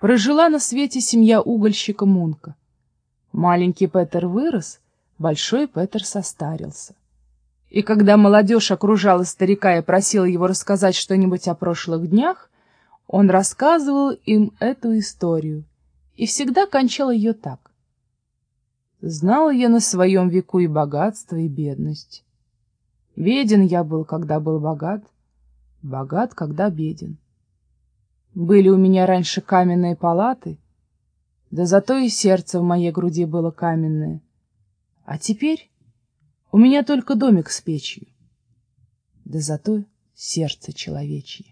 прожила на свете семья угольщика Мунка. Маленький Петер вырос, большой Петер состарился. И когда молодежь окружала старика и просила его рассказать что-нибудь о прошлых днях, он рассказывал им эту историю и всегда кончал ее так. Знал я на своем веку и богатство, и бедность. Беден я был, когда был богат, богат, когда беден. Были у меня раньше каменные палаты, да зато и сердце в моей груди было каменное. А теперь у меня только домик с печью, да зато сердце человечье.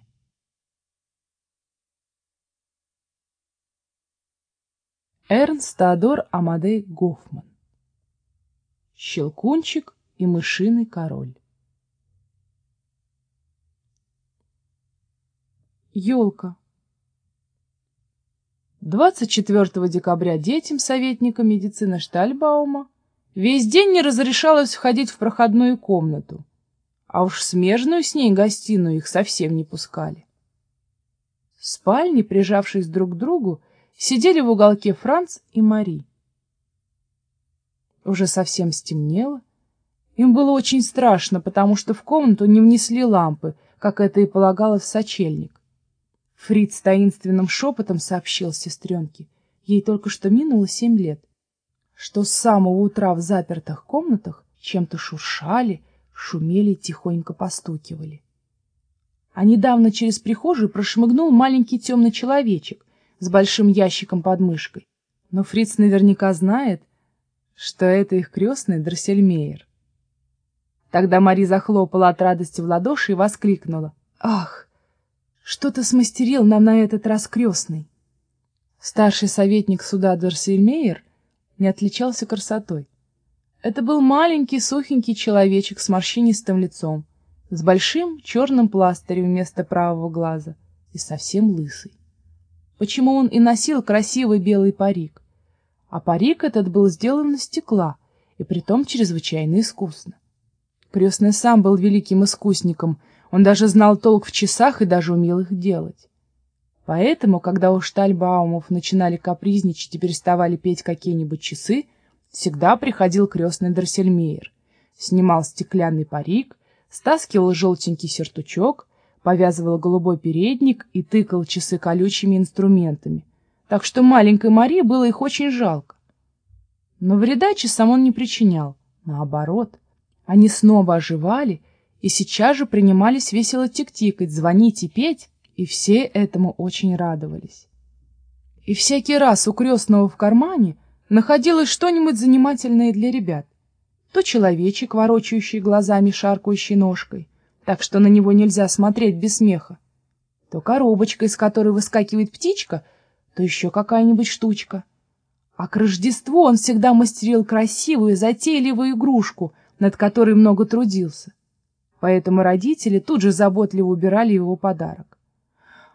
Эрнст Теодор Амадей Гофман Щелкунчик и мышиный король Елка 24 декабря детям советника медицины Штальбаума весь день не разрешалось входить в проходную комнату, а уж смежную с ней гостиную их совсем не пускали. В спальне, прижавшись друг к другу, сидели в уголке Франц и Мари. Уже совсем стемнело. Им было очень страшно, потому что в комнату не внесли лампы, как это и полагалось в сочельник. Фриц таинственным шепотом сообщил сестренке, ей только что минуло семь лет, что с самого утра в запертых комнатах чем-то шуршали, шумели, тихонько постукивали. А недавно через прихожую прошмыгнул маленький темный человечек с большим ящиком под мышкой. Но Фриц наверняка знает, что это их крестный Дроссельмейер. Тогда Мари захлопала от радости в ладоши и воскликнула. «Ах, что ты смастерил нам на этот раз крестный? Старший советник суда Дорсельмейер не отличался красотой. Это был маленький сухенький человечек с морщинистым лицом, с большим черным пластырем вместо правого глаза и совсем лысый. Почему он и носил красивый белый парик? А парик этот был сделан из стекла, и притом чрезвычайно искусно. Крестный сам был великим искусником — он даже знал толк в часах и даже умел их делать. Поэтому, когда у Штальбаумов начинали капризничать и переставали петь какие-нибудь часы, всегда приходил крестный Дроссельмейер, снимал стеклянный парик, стаскивал желтенький сертучок, повязывал голубой передник и тыкал часы колючими инструментами, так что маленькой Марии было их очень жалко. Но вреда часам он не причинял, наоборот, они снова оживали и сейчас же принимались весело тик-тикать, звонить и петь, и все этому очень радовались. И всякий раз у крестного в кармане находилось что-нибудь занимательное для ребят. То человечек, ворочающий глазами, шаркающий ножкой, так что на него нельзя смотреть без смеха, то коробочка, из которой выскакивает птичка, то еще какая-нибудь штучка. А к Рождеству он всегда мастерил красивую, затейливую игрушку, над которой много трудился поэтому родители тут же заботливо убирали его подарок.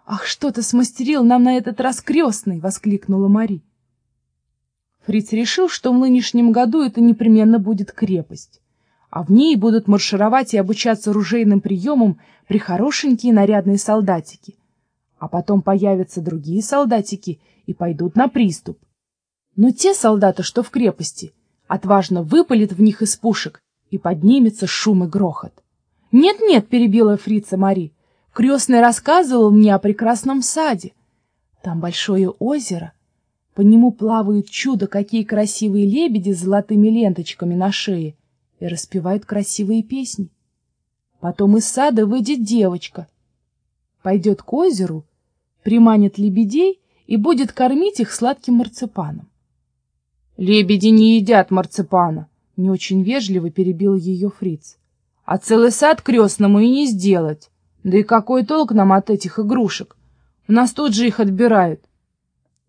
«Ах, что ты смастерил нам на этот раз крестный!» — воскликнула Мари. Фриц решил, что в нынешнем году это непременно будет крепость, а в ней будут маршировать и обучаться ружейным приемам прихорошенькие нарядные солдатики, а потом появятся другие солдатики и пойдут на приступ. Но те солдаты, что в крепости, отважно выпалят в них из пушек, и поднимется шум и грохот. «Нет-нет», — перебила фрица Мари, — «крестный рассказывал мне о прекрасном саде. Там большое озеро, по нему плавают чудо, какие красивые лебеди с золотыми ленточками на шее и распевают красивые песни. Потом из сада выйдет девочка, пойдет к озеру, приманит лебедей и будет кормить их сладким марципаном. «Лебеди не едят марципана», — не очень вежливо перебил ее фриц а целый сад крестному и не сделать. Да и какой толк нам от этих игрушек? У нас тут же их отбирают.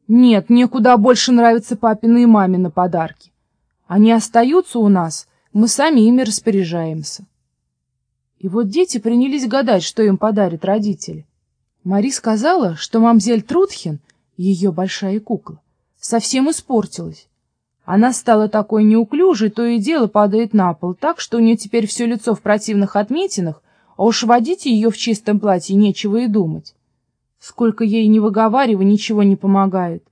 Нет, мне куда больше нравятся папины и мамины подарки. Они остаются у нас, мы сами ими распоряжаемся. И вот дети принялись гадать, что им подарят родители. Мари сказала, что мамзель Трутхен, ее большая кукла, совсем испортилась. Она стала такой неуклюжей, то и дело падает на пол, так что у нее теперь все лицо в противных отметинах, а уж водить ее в чистом платье нечего и думать. Сколько ей не выговаривай, ничего не помогает.